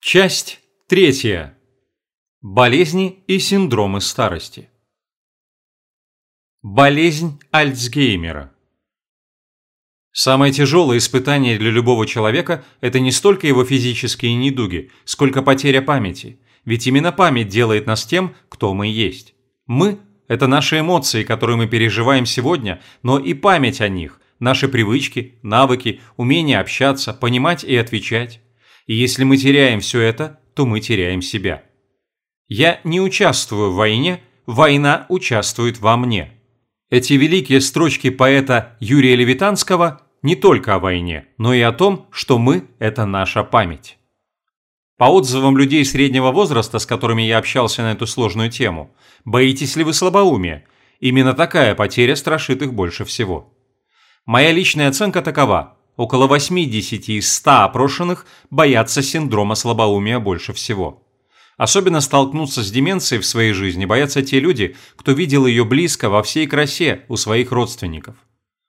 Часть третья. Болезни и синдромы старости. Болезнь Альцгеймера. Самое тяжелое испытание для любого человека – это не столько его физические недуги, сколько потеря памяти. Ведь именно память делает нас тем, кто мы есть. Мы – это наши эмоции, которые мы переживаем сегодня, но и память о них, наши привычки, навыки, умение общаться, понимать и отвечать. И если мы теряем все это, то мы теряем себя. Я не участвую в войне, война участвует во мне. Эти великие строчки поэта Юрия Левитанского не только о войне, но и о том, что мы – это наша память. По отзывам людей среднего возраста, с которыми я общался на эту сложную тему, боитесь ли вы слабоумия? Именно такая потеря страшит их больше всего. Моя личная оценка такова. Около 80 из 100 опрошенных боятся синдрома слабоумия больше всего. Особенно столкнуться с деменцией в своей жизни боятся те люди, кто видел ее близко во всей красе у своих родственников.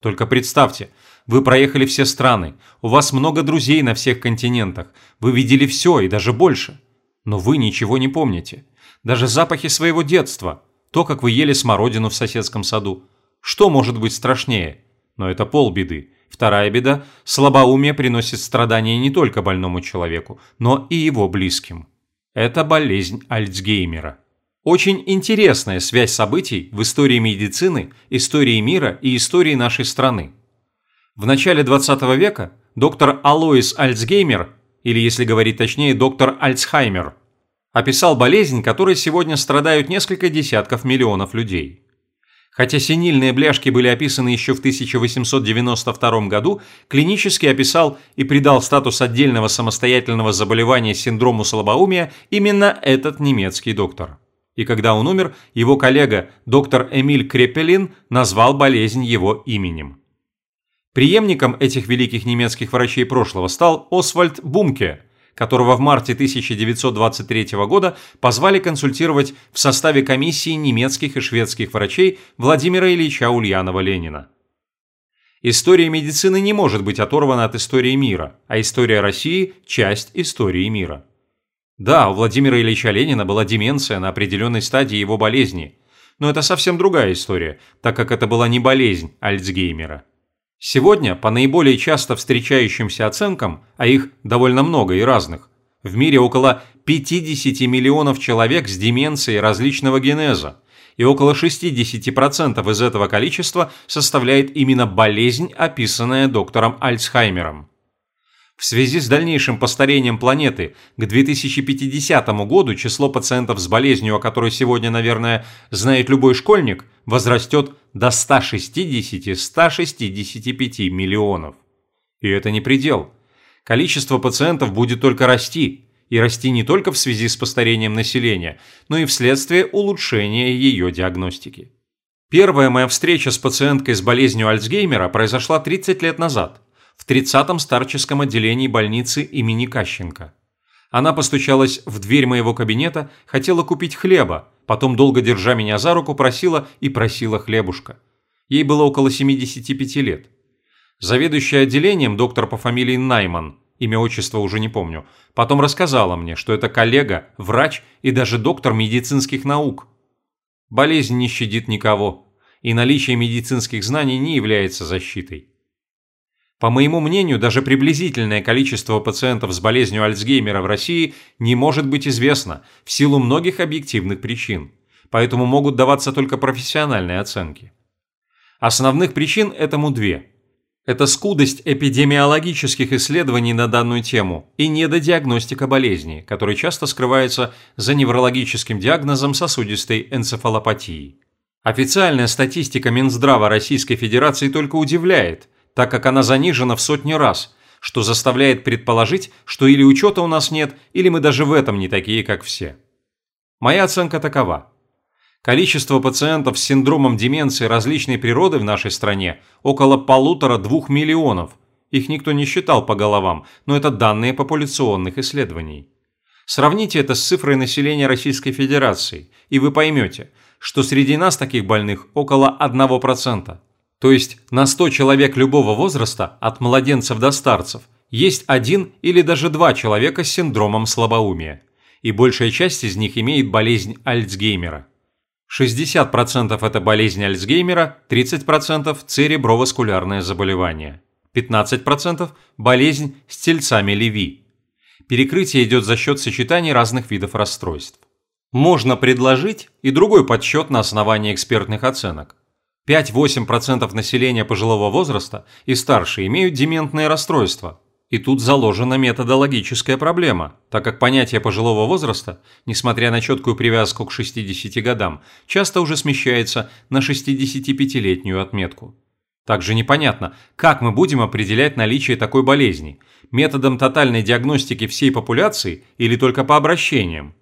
Только представьте, вы проехали все страны, у вас много друзей на всех континентах, вы видели все и даже больше. Но вы ничего не помните. Даже запахи своего детства, то, как вы ели смородину в соседском саду. Что может быть страшнее? Но это полбеды. Вторая беда – слабоумие приносит страдания не только больному человеку, но и его близким. Это болезнь Альцгеймера. Очень интересная связь событий в истории медицины, истории мира и истории нашей страны. В начале 20 века доктор Алоис Альцгеймер, или если говорить точнее, доктор Альцхаймер, описал болезнь, которой сегодня страдают несколько десятков миллионов людей. Хотя синильные бляшки были описаны еще в 1892 году, клинически описал и придал статус отдельного самостоятельного заболевания синдрому слабоумия именно этот немецкий доктор. И когда он умер, его коллега, доктор Эмиль Крепелин, назвал болезнь его именем. Преемником этих великих немецких врачей прошлого стал Освальд Бумке – которого в марте 1923 года позвали консультировать в составе комиссии немецких и шведских врачей Владимира Ильича Ульянова-Ленина. История медицины не может быть оторвана от истории мира, а история России – часть истории мира. Да, у Владимира Ильича Ленина была деменция на определенной стадии его болезни, но это совсем другая история, так как это была не болезнь Альцгеймера. Сегодня, по наиболее часто встречающимся оценкам, а их довольно много и разных, в мире около 50 миллионов человек с деменцией различного генеза, и около 60% из этого количества составляет именно болезнь, описанная доктором Альцхаймером. В связи с дальнейшим постарением планеты к 2050 году число пациентов с болезнью, о которой сегодня, наверное, знает любой школьник, возрастет до 160-165 миллионов. И это не предел. Количество пациентов будет только расти, и расти не только в связи с постарением населения, но и вследствие улучшения ее диагностики. Первая моя встреча с пациенткой с болезнью Альцгеймера произошла 30 лет назад – в 30-м старческом отделении больницы имени Кащенко. Она постучалась в дверь моего кабинета, хотела купить хлеба, потом, долго держа меня за руку, просила и просила хлебушка. Ей было около 75 лет. Заведующая отделением, доктор по фамилии Найман, имя отчества уже не помню, потом рассказала мне, что это коллега, врач и даже доктор медицинских наук. Болезнь не щадит никого, и наличие медицинских знаний не является защитой. По моему мнению, даже приблизительное количество пациентов с болезнью Альцгеймера в России не может быть известно в силу многих объективных причин, поэтому могут даваться только профессиональные оценки. Основных причин этому две. Это скудость эпидемиологических исследований на данную тему и недодиагностика болезни, которая часто скрывается за неврологическим диагнозом сосудистой энцефалопатии. Официальная статистика Минздрава Российской Федерации только удивляет, так как она занижена в сотни раз, что заставляет предположить, что или учета у нас нет, или мы даже в этом не такие, как все. Моя оценка такова. Количество пациентов с синдромом деменции различной природы в нашей стране около полутора-двух миллионов. Их никто не считал по головам, но это данные популяционных исследований. Сравните это с цифрой населения Российской Федерации, и вы поймете, что среди нас таких больных около 1%. То есть на 100 человек любого возраста, от младенцев до старцев, есть один или даже два человека с синдромом слабоумия, и большая часть из них имеет болезнь Альцгеймера. 60% это болезнь Альцгеймера, 30% – цереброваскулярное заболевание, 15% – болезнь с тельцами Леви. Перекрытие идет за счет сочетаний разных видов расстройств. Можно предложить и другой подсчет на основании экспертных оценок. 5-8% населения пожилого возраста и старше имеют дементные расстройства. И тут заложена методологическая проблема, так как понятие пожилого возраста, несмотря на четкую привязку к 60 годам, часто уже смещается на 65-летнюю отметку. Также непонятно, как мы будем определять наличие такой болезни – методом тотальной диагностики всей популяции или только по обращениям.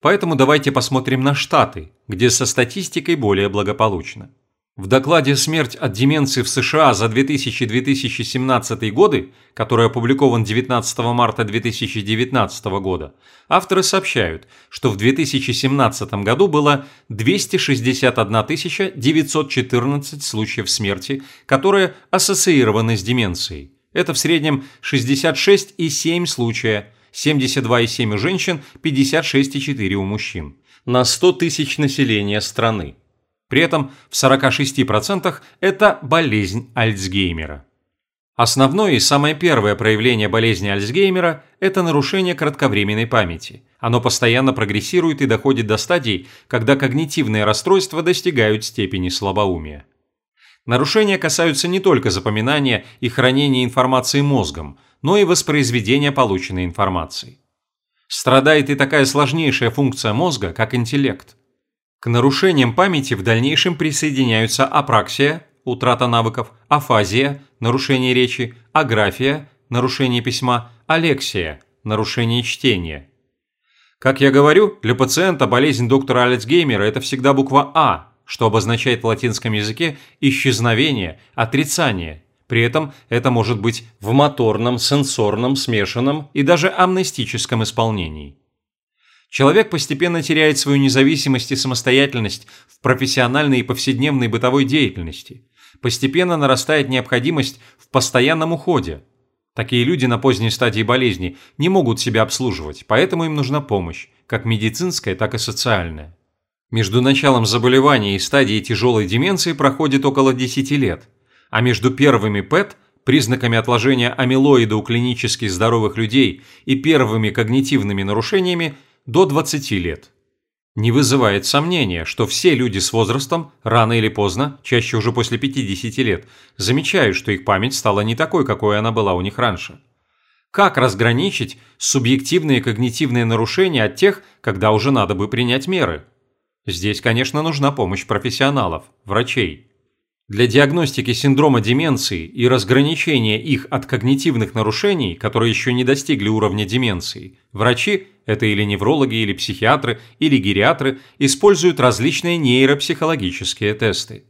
Поэтому давайте посмотрим на Штаты, где со статистикой более благополучно. В докладе «Смерть от деменции в США за 2000-2017 годы», который опубликован 19 марта 2019 года, авторы сообщают, что в 2017 году было 261 914 случаев смерти, которые ассоциированы с деменцией. Это в среднем 66,7 случая – 72,7 у женщин, 56,4 у мужчин. На 100 тысяч населения страны. При этом в 46% это болезнь Альцгеймера. Основное и самое первое проявление болезни Альцгеймера – это нарушение кратковременной памяти. Оно постоянно прогрессирует и доходит до стадий, когда когнитивные расстройства достигают степени слабоумия. Нарушения касаются не только запоминания и хранения информации мозгом, но и воспроизведения полученной информации. Страдает и такая сложнейшая функция мозга, как интеллект. К нарушениям памяти в дальнейшем присоединяются апраксия, утрата навыков, афазия, нарушение речи, аграфия, нарушение письма, алексия, нарушение чтения. Как я говорю, для пациента болезнь доктора Альцгеймера – это всегда буква «А», что обозначает в латинском языке исчезновение, отрицание, при этом это может быть в моторном, сенсорном, смешанном и даже амнестическом исполнении. Человек постепенно теряет свою независимость и самостоятельность в профессиональной и повседневной бытовой деятельности. Постепенно нарастает необходимость в постоянном уходе. Такие люди на поздней стадии болезни не могут себя обслуживать, поэтому им нужна помощь, как медицинская, так и социальная. Между началом заболевания и стадией тяжелой деменции проходит около 10 лет – а между первыми ПЭТ, признаками отложения амилоида у клинически здоровых людей и первыми когнитивными нарушениями до 20 лет. Не вызывает сомнения, что все люди с возрастом, рано или поздно, чаще уже после 50 лет, замечают, что их память стала не такой, какой она была у них раньше. Как разграничить субъективные когнитивные нарушения от тех, когда уже надо бы принять меры? Здесь, конечно, нужна помощь профессионалов, врачей. Для диагностики синдрома деменции и разграничения их от когнитивных нарушений, которые еще не достигли уровня деменции, врачи, это или неврологи, или психиатры, или гериатры, используют различные нейропсихологические тесты.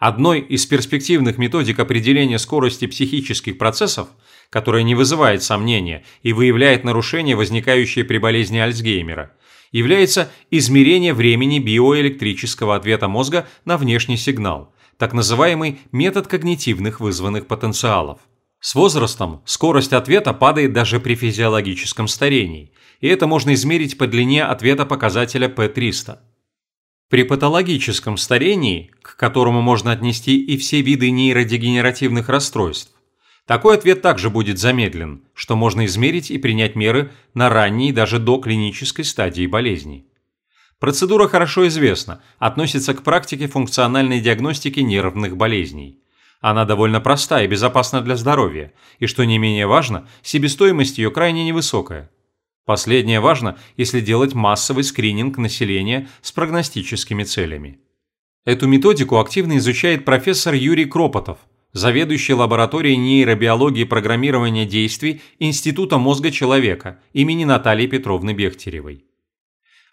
Одной из перспективных методик определения скорости психических процессов, которая не вызывает сомнения и выявляет нарушения, возникающие при болезни Альцгеймера, является измерение времени биоэлектрического ответа мозга на внешний сигнал – так называемый метод когнитивных вызванных потенциалов. С возрастом скорость ответа падает даже при физиологическом старении, и это можно измерить по длине ответа показателя P300. При патологическом старении, к которому можно отнести и все виды нейродегенеративных расстройств, такой ответ также будет замедлен, что можно измерить и принять меры на ранней даже до клинической стадии болезни. Процедура хорошо известна, относится к практике функциональной диагностики нервных болезней. Она довольно проста и безопасна для здоровья, и что не менее важно, себестоимость ее крайне невысокая. Последнее важно, если делать массовый скрининг населения с прогностическими целями. Эту методику активно изучает профессор Юрий Кропотов, заведующий лабораторией нейробиологии программирования действий Института мозга человека имени Натальи Петровны Бехтеревой.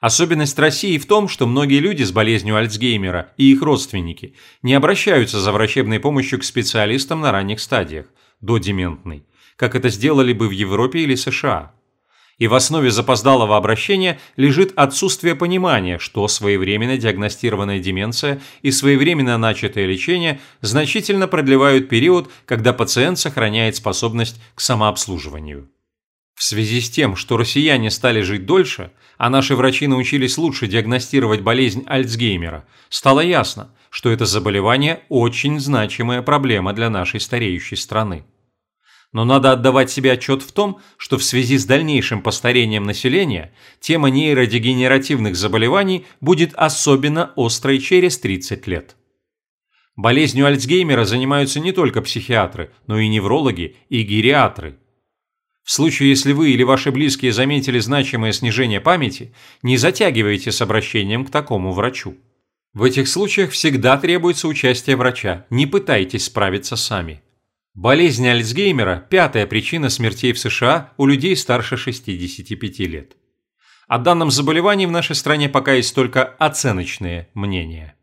Особенность России в том, что многие люди с болезнью Альцгеймера и их родственники не обращаются за врачебной помощью к специалистам на ранних стадиях, до дементой, как это сделали бы в Европе или США. И в основе запоздалого обращения лежит отсутствие понимания, что своевременно диагностированная деменция и своевременно начатое лечение значительно продлевают период, когда пациент сохраняет способность к самообслуживанию. В связи с тем, что россияне стали жить дольше, а наши врачи научились лучше диагностировать болезнь Альцгеймера, стало ясно, что это заболевание очень значимая проблема для нашей стареющей страны. Но надо отдавать себе отчет в том, что в связи с дальнейшим постарением населения тема нейродегенеративных заболеваний будет особенно острой через 30 лет. Болезнью Альцгеймера занимаются не только психиатры, но и неврологи и гериатры. В случае, если вы или ваши близкие заметили значимое снижение памяти, не затягивайте с обращением к такому врачу. В этих случаях всегда требуется участие врача, не пытайтесь справиться сами. Болезнь Альцгеймера – пятая причина смертей в США у людей старше 65 лет. О данном заболевании в нашей стране пока есть только оценочные мнения.